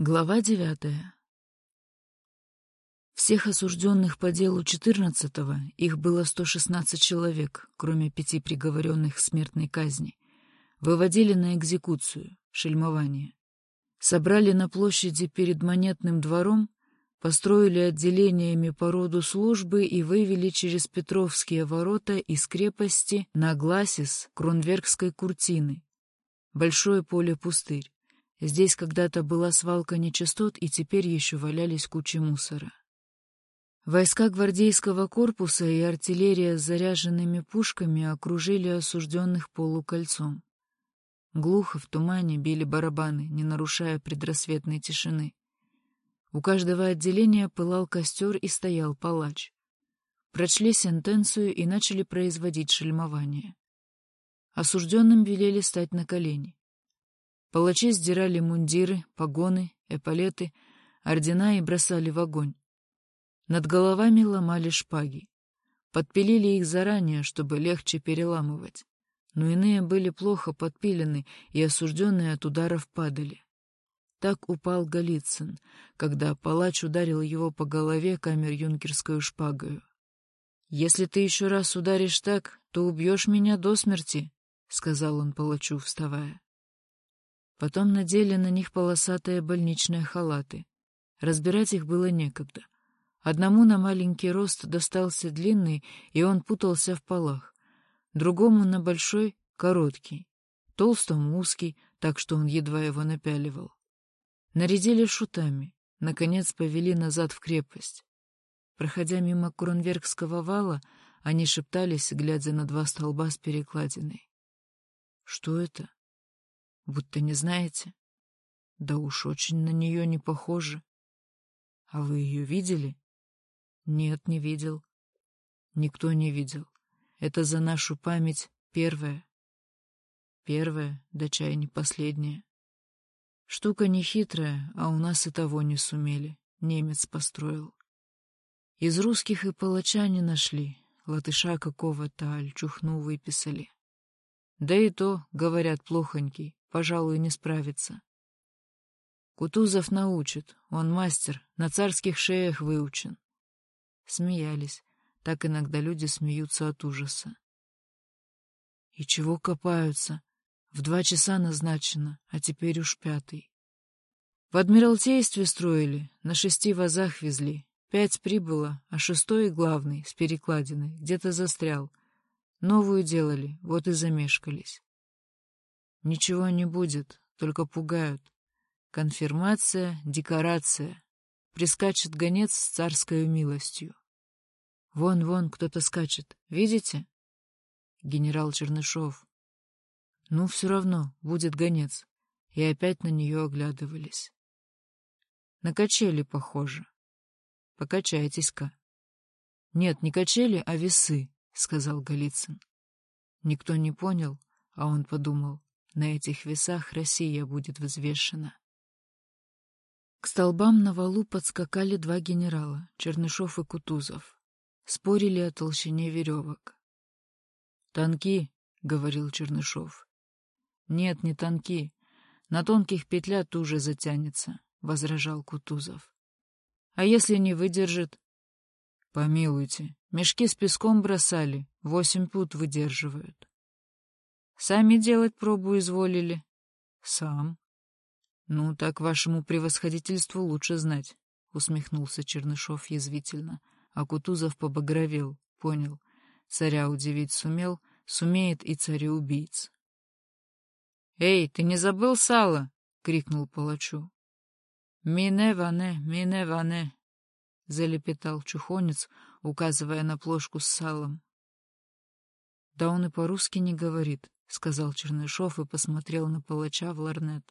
Глава девятая. Всех осужденных по делу 14-го, их было 116 человек, кроме пяти приговоренных к смертной казни, выводили на экзекуцию, шельмование. Собрали на площади перед монетным двором, построили отделениями по роду службы и вывели через Петровские ворота из крепости на Гласис Кронверкской куртины. Большое поле-пустырь. Здесь когда-то была свалка нечистот, и теперь еще валялись кучи мусора. Войска гвардейского корпуса и артиллерия с заряженными пушками окружили осужденных полукольцом. Глухо в тумане били барабаны, не нарушая предрассветной тишины. У каждого отделения пылал костер и стоял палач. Прочли сентенцию и начали производить шельмование. Осужденным велели стать на колени. Палачи сдирали мундиры, погоны, эполеты, ордена и бросали в огонь. Над головами ломали шпаги. Подпилили их заранее, чтобы легче переламывать. Но иные были плохо подпилены, и осужденные от ударов падали. Так упал Голицын, когда палач ударил его по голове камер-юнкерскую шпагою. «Если ты еще раз ударишь так, то убьешь меня до смерти», — сказал он палачу, вставая. Потом надели на них полосатые больничные халаты. Разбирать их было некогда. Одному на маленький рост достался длинный, и он путался в полах. Другому на большой — короткий. Толстому — узкий, так что он едва его напяливал. Нарядили шутами, наконец повели назад в крепость. Проходя мимо Кронверкского вала, они шептались, глядя на два столба с перекладиной. Что это? Будто не знаете? Да уж очень на нее не похоже. А вы ее видели? Нет, не видел. Никто не видел. Это за нашу память первое. Первое, да чай не последнее. Штука не хитрая, а у нас и того не сумели. Немец построил. Из русских и палача не нашли. Латыша какого-то альчухну выписали. Да и то, говорят, плохонький пожалуй, не справится. Кутузов научит, он мастер, на царских шеях выучен. Смеялись, так иногда люди смеются от ужаса. И чего копаются? В два часа назначено, а теперь уж пятый. В Адмиралтействе строили, на шести вазах везли. Пять прибыло, а шестой, главный, с перекладиной, где-то застрял. Новую делали, вот и замешкались. Ничего не будет, только пугают. Конфирмация, декорация. Прискачет гонец с царской милостью. Вон-вон кто-то скачет, видите? Генерал Чернышов. Ну, все равно, будет гонец. И опять на нее оглядывались. На качели похоже. Покачайтесь-ка. Нет, не качели, а весы, — сказал Голицын. Никто не понял, а он подумал. На этих весах Россия будет взвешена. К столбам на валу подскакали два генерала, Чернышов и Кутузов. Спорили о толщине веревок. «Танки», — говорил Чернышов. «Нет, не танки. На тонких петля туже затянется», — возражал Кутузов. «А если не выдержит?» «Помилуйте, мешки с песком бросали, восемь пут выдерживают». Сами делать пробу изволили? Сам. Ну, так вашему превосходительству лучше знать, усмехнулся Чернышов язвительно, а Кутузов побагровел, понял. Царя удивить сумел, сумеет и царя-убийц. «Эй, ты не забыл сало?» — крикнул палачу. «Мине ване, мине ване», — залепетал чухонец, указывая на плошку с салом. «Да он и по-русски не говорит», — сказал Чернышов и посмотрел на палача в ларнет.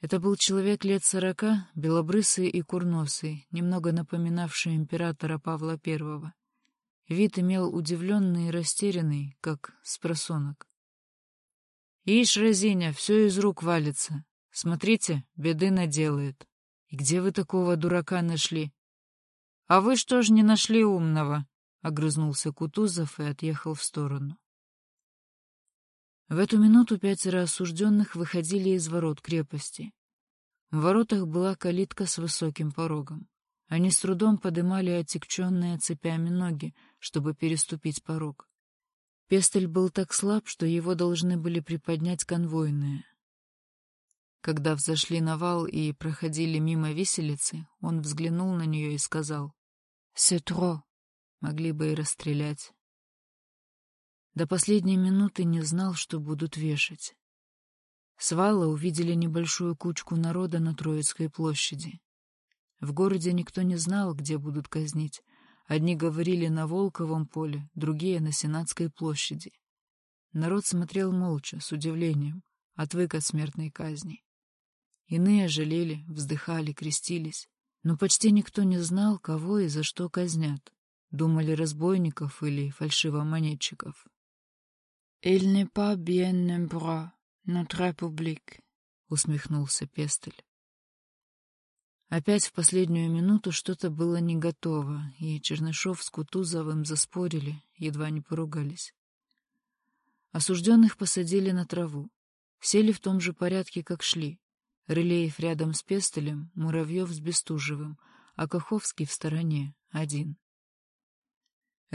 Это был человек лет сорока, белобрысый и курносый, немного напоминавший императора Павла I. Вид имел удивленный и растерянный, как спросонок. «Ишь, Розиня, все из рук валится. Смотрите, беды наделает. И где вы такого дурака нашли?» «А вы что ж не нашли умного?» — огрызнулся Кутузов и отъехал в сторону. В эту минуту пятеро осужденных выходили из ворот крепости. В воротах была калитка с высоким порогом. Они с трудом подымали отекченные цепями ноги, чтобы переступить порог. Пестель был так слаб, что его должны были приподнять конвойные. Когда взошли на вал и проходили мимо виселицы, он взглянул на нее и сказал «Сетро». Могли бы и расстрелять. До последней минуты не знал, что будут вешать. С вала увидели небольшую кучку народа на Троицкой площади. В городе никто не знал, где будут казнить. Одни говорили на Волковом поле, другие — на Сенатской площади. Народ смотрел молча, с удивлением, отвык от смертной казни. Иные жалели, вздыхали, крестились. Но почти никто не знал, кого и за что казнят. Думали разбойников или фальшивомонетчиков. «Il n'est pas bien nombreux, notre république», — усмехнулся Пестель. Опять в последнюю минуту что-то было не готово, и Чернышов с Кутузовым заспорили, едва не поругались. Осужденных посадили на траву. Сели в том же порядке, как шли. Рылеев рядом с Пестелем, Муравьев с Бестужевым, а Каховский в стороне, один.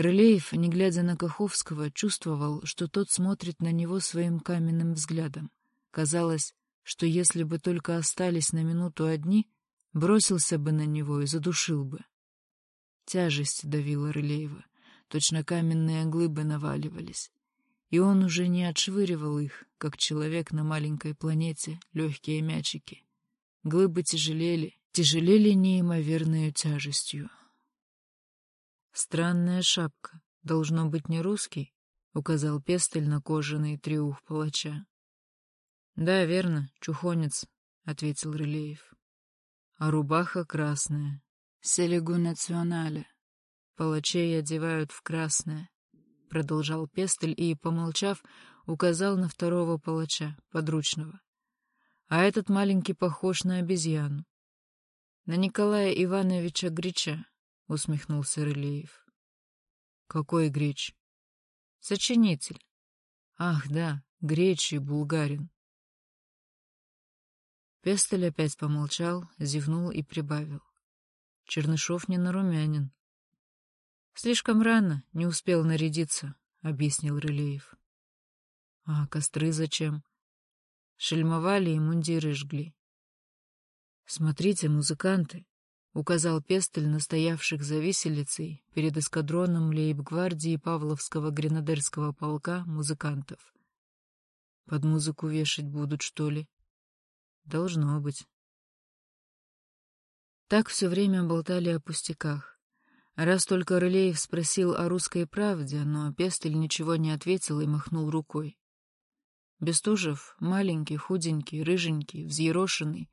Рылеев, не глядя на Каховского, чувствовал, что тот смотрит на него своим каменным взглядом. Казалось, что если бы только остались на минуту одни, бросился бы на него и задушил бы. Тяжесть давила Рылеева, точно каменные глыбы наваливались и он уже не отшвыривал их, как человек на маленькой планете, легкие мячики. Глыбы тяжелели, тяжелели неимоверной тяжестью. «Странная шапка. Должно быть не русский?» — указал Пестель на кожаный триух палача. «Да, верно, чухонец», — ответил Рылеев. «А рубаха красная. Селегу национале. Палачей одевают в красное. — продолжал Пестель и, помолчав, указал на второго палача, подручного. А этот маленький похож на обезьяну. — На Николая Ивановича Грича, — усмехнулся Рылеев. — Какой Грич? — Сочинитель. — Ах, да, Греч и Булгарин. Пестель опять помолчал, зевнул и прибавил. Чернышов не нарумянин. Слишком рано, не успел нарядиться, — объяснил Рылеев. — А костры зачем? Шельмовали и мундиры жгли. — Смотрите, музыканты, — указал Пестель на стоявших за виселицей перед эскадроном лейб-гвардии Павловского гренадерского полка музыкантов. — Под музыку вешать будут, что ли? — Должно быть. Так все время болтали о пустяках. Раз только Рылеев спросил о русской правде, но Пестель ничего не ответил и махнул рукой. Бестужев, маленький, худенький, рыженький, взъерошенный,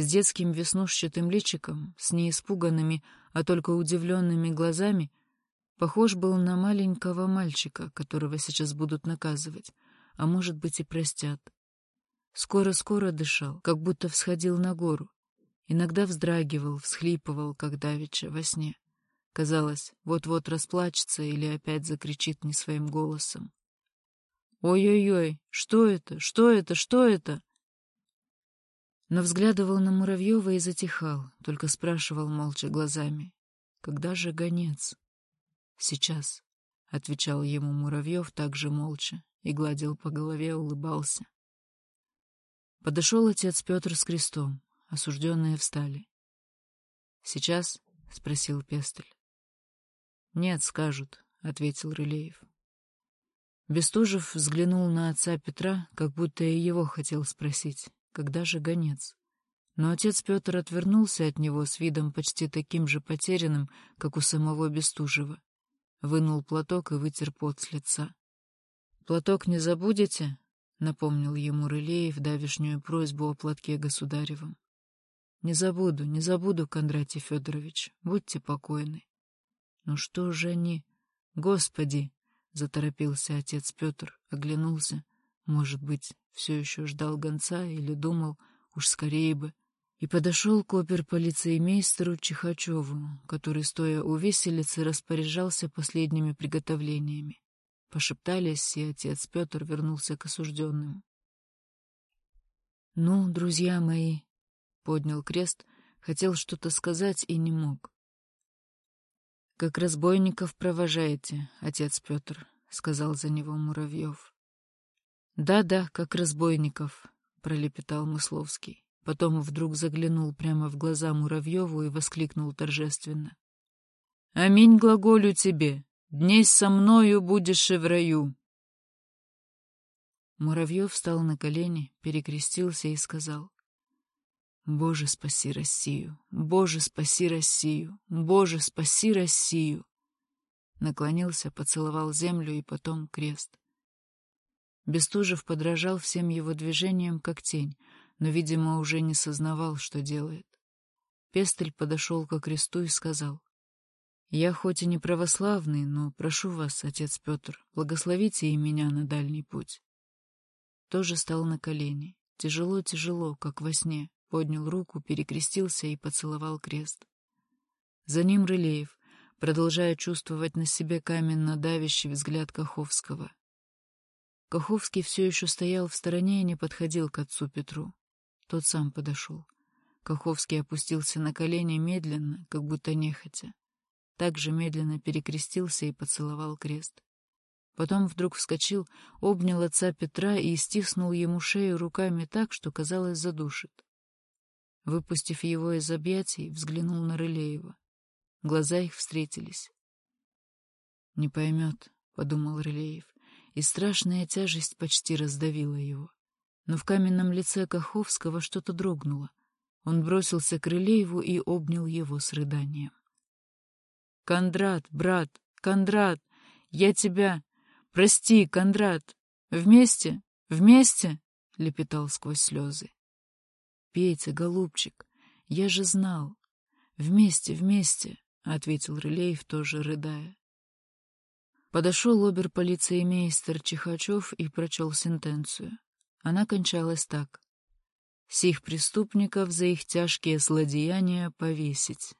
с детским веснушчатым личиком, с неиспуганными, а только удивленными глазами, похож был на маленького мальчика, которого сейчас будут наказывать, а может быть и простят. Скоро-скоро дышал, как будто всходил на гору. Иногда вздрагивал, всхлипывал, как давеча во сне. Казалось, вот-вот расплачется или опять закричит не своим голосом. «Ой-ой-ой, что это? Что это? Что это?» Но взглядывал на Муравьева и затихал, только спрашивал молча глазами. «Когда же гонец?» «Сейчас», — отвечал ему Муравьев также молча и гладил по голове, улыбался. Подошел отец Петр с крестом, осужденные встали. «Сейчас?» — спросил Пестель. «Нет, скажут», — ответил Рылеев. Бестужев взглянул на отца Петра, как будто и его хотел спросить, когда же гонец. Но отец Петр отвернулся от него с видом почти таким же потерянным, как у самого Бестужева. Вынул платок и вытер пот с лица. «Платок не забудете?» — напомнил ему Рылеев давишнюю просьбу о платке государевом. «Не забуду, не забуду, Кондратий Федорович, будьте покойны». Ну что же они... Господи! — заторопился отец Петр, оглянулся. Может быть, все еще ждал гонца или думал, уж скорее бы. И подошел к опер-полицеймейстеру Чихачеву, который, стоя у виселицы, распоряжался последними приготовлениями. Пошептались, и отец Петр вернулся к осужденным. — Ну, друзья мои, поднял крест, хотел что-то сказать и не мог. — Как разбойников провожаете, отец Петр, — сказал за него Муравьев. «Да, — Да-да, как разбойников, — пролепетал Мысловский. Потом вдруг заглянул прямо в глаза Муравьеву и воскликнул торжественно. — Аминь глаголю тебе, дней со мною будешь и в раю. Муравьев встал на колени, перекрестился и сказал. «Боже, спаси Россию! Боже, спаси Россию! Боже, спаси Россию!» Наклонился, поцеловал землю и потом крест. Бестужев подражал всем его движениям, как тень, но, видимо, уже не сознавал, что делает. Пестель подошел ко кресту и сказал. «Я хоть и не православный, но прошу вас, отец Петр, благословите и меня на дальний путь» тоже стал на колени. Тяжело-тяжело, как во сне, поднял руку, перекрестился и поцеловал крест. За ним Рылеев, продолжая чувствовать на себе каменно давящий взгляд Каховского. Каховский все еще стоял в стороне и не подходил к отцу Петру. Тот сам подошел. Каховский опустился на колени медленно, как будто нехотя. Также медленно перекрестился и поцеловал крест. Потом вдруг вскочил, обнял отца Петра и стиснул ему шею руками так, что, казалось, задушит. Выпустив его из объятий, взглянул на Рылеева. Глаза их встретились. «Не поймет», — подумал Рылеев, и страшная тяжесть почти раздавила его. Но в каменном лице Каховского что-то дрогнуло. Он бросился к Рылееву и обнял его с рыданием. «Кондрат, брат, Кондрат, я тебя...» Прости, Кондрат. Вместе, вместе, — лепетал сквозь слезы. Петя, голубчик, я же знал. Вместе, вместе, — ответил Рылеев, тоже рыдая. Подошел обер-полицеймейстер Чихачев и прочел сентенцию. Она кончалась так. «Сих преступников за их тяжкие злодеяния повесить».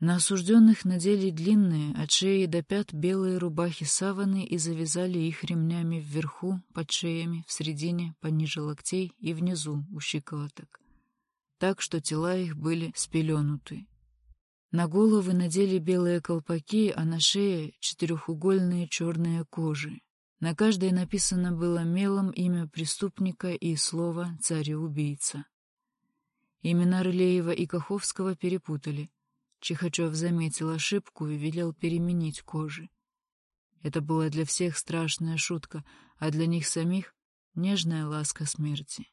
На осужденных надели длинные, от шеи до пят, белые рубахи саваны и завязали их ремнями вверху, под шеями, в середине, пониже локтей и внизу, у щиколоток, так что тела их были спеленуты. На головы надели белые колпаки, а на шее — четырехугольные черные кожи. На каждой написано было мелом имя преступника и слово «царя-убийца». Имена Рылеева и Каховского перепутали — Чихачев заметил ошибку и велел переменить кожи. Это была для всех страшная шутка, а для них самих — нежная ласка смерти.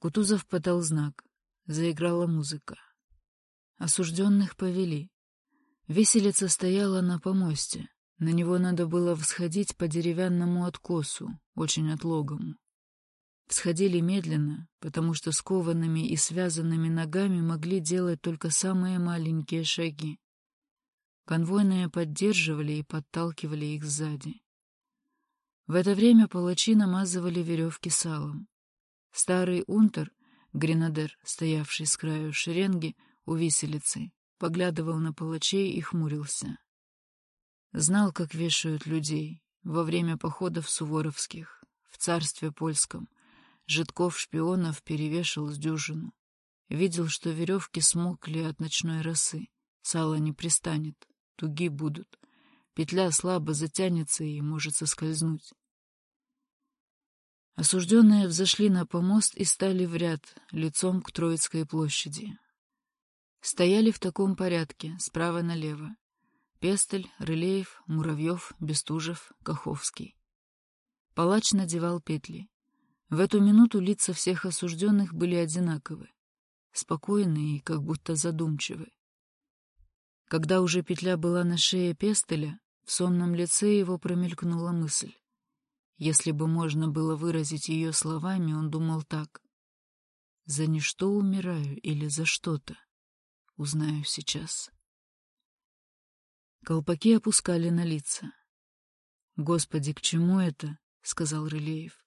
Кутузов подал знак. Заиграла музыка. Осужденных повели. Веселица стояла на помосте. На него надо было всходить по деревянному откосу, очень отлогому. Всходили медленно, потому что скованными и связанными ногами могли делать только самые маленькие шаги. Конвойные поддерживали и подталкивали их сзади. В это время палачи намазывали веревки салом. Старый унтер, гренадер, стоявший с краю шеренги у виселицы, поглядывал на палачей и хмурился. Знал, как вешают людей во время походов суворовских, в царстве польском, Житков-шпионов перевешал с дюжину. Видел, что веревки смокли от ночной росы. Сало не пристанет, туги будут. Петля слабо затянется и может соскользнуть. Осужденные взошли на помост и стали в ряд, лицом к Троицкой площади. Стояли в таком порядке, справа налево. Пестель, Рылеев, Муравьев, Бестужев, Каховский. Палач надевал петли. В эту минуту лица всех осужденных были одинаковы, спокойные и как будто задумчивы. Когда уже петля была на шее Пестеля, в сонном лице его промелькнула мысль. Если бы можно было выразить ее словами, он думал так. «За ничто умираю или за что-то? Узнаю сейчас». Колпаки опускали на лица. «Господи, к чему это?» — сказал Рылеев.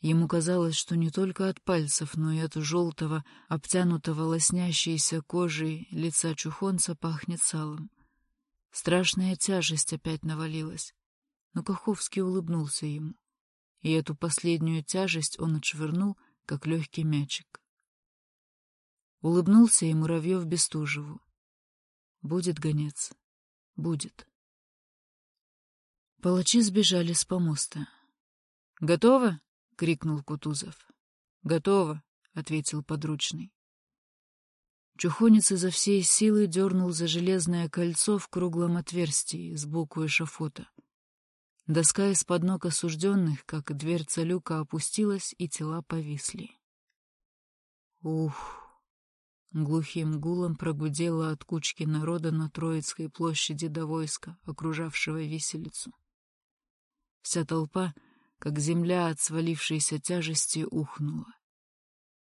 Ему казалось, что не только от пальцев, но и от желтого, обтянутого лоснящейся кожей лица чухонца пахнет салом. Страшная тяжесть опять навалилась, но Каховский улыбнулся ему, и эту последнюю тяжесть он отшвырнул, как легкий мячик. Улыбнулся и Муравьев Бестужеву. Будет гонец. Будет. Палачи сбежали с помоста. «Готово?» — крикнул Кутузов. «Готово», — ответил подручный. Чухонец изо всей силы дернул за железное кольцо в круглом отверстии сбоку эшафота. Доска из-под ног осужденных, как дверца люка, опустилась, и тела повисли. Ух! Глухим гулом прогудело от кучки народа на Троицкой площади до войска, окружавшего виселицу. Вся толпа, как земля от свалившейся тяжести, ухнула.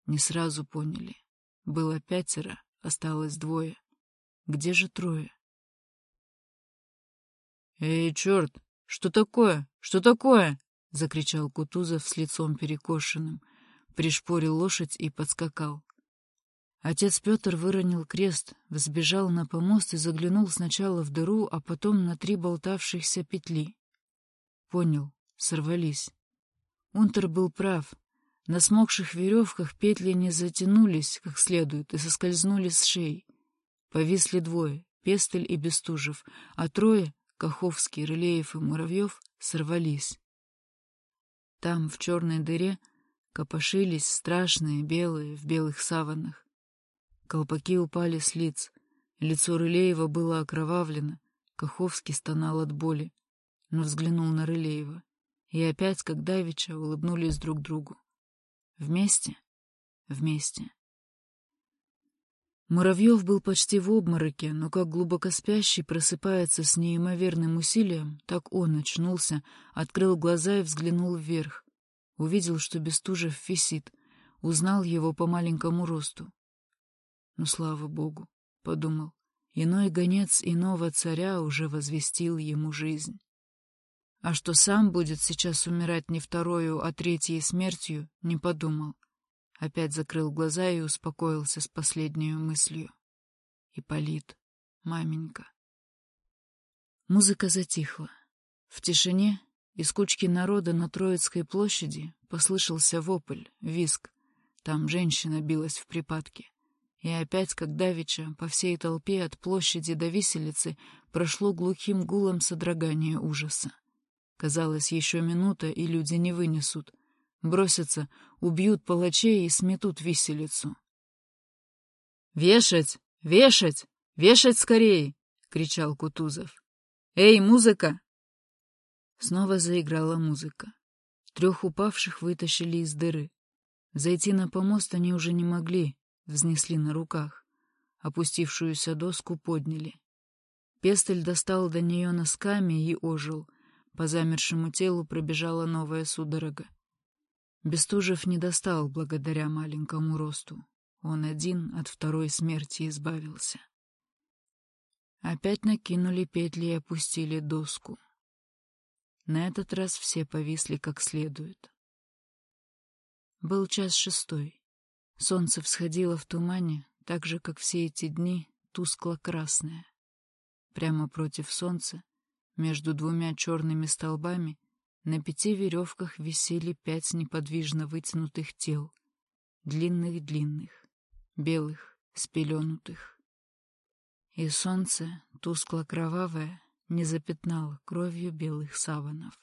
Не сразу поняли. Было пятеро, осталось двое. Где же трое? «Эй, черт! Что такое? Что такое?» — закричал Кутузов с лицом перекошенным, пришпорил лошадь и подскакал. Отец Петр выронил крест, взбежал на помост и заглянул сначала в дыру, а потом на три болтавшихся петли. Понял, сорвались. Унтер был прав. На смокших веревках петли не затянулись как следует и соскользнули с шеи. Повисли двое — Пестель и Бестужев, а трое — Каховский, Рылеев и Муравьев — сорвались. Там, в черной дыре, копошились страшные белые в белых саванах. Колпаки упали с лиц. Лицо Рылеева было окровавлено. Каховский стонал от боли, но взглянул на Рылеева. И опять, как давеча, улыбнулись друг другу. Вместе? Вместе. Муравьев был почти в обмороке, но как глубоко спящий просыпается с неимоверным усилием, так он очнулся, открыл глаза и взглянул вверх. Увидел, что Бестужев висит, узнал его по маленькому росту. Ну, слава богу, — подумал, — иной гонец иного царя уже возвестил ему жизнь. А что сам будет сейчас умирать не второю, а третьей смертью, не подумал. Опять закрыл глаза и успокоился с последней мыслью. Ипполит, маменька. Музыка затихла. В тишине из кучки народа на Троицкой площади послышался вопль, виск. Там женщина билась в припадке. И опять, как давеча, по всей толпе от площади до виселицы прошло глухим гулом содрогание ужаса. Казалось, еще минута, и люди не вынесут. Бросятся, убьют палачей и сметут виселицу. «Вешать! Вешать! Вешать скорей!» — кричал Кутузов. «Эй, музыка!» Снова заиграла музыка. Трех упавших вытащили из дыры. Зайти на помост они уже не могли, взнесли на руках. Опустившуюся доску подняли. Пестель достал до нее носками и ожил. По замершему телу пробежала новая судорога. Бестужев не достал благодаря маленькому росту. Он один от второй смерти избавился. Опять накинули петли и опустили доску. На этот раз все повисли как следует. Был час шестой. Солнце всходило в тумане, так же, как все эти дни, тускло-красное. Прямо против солнца, между двумя черными столбами, на пяти веревках висели пять неподвижно вытянутых тел, длинных-длинных, белых, спеленутых. И солнце, тускло-кровавое, не запятнало кровью белых саванов.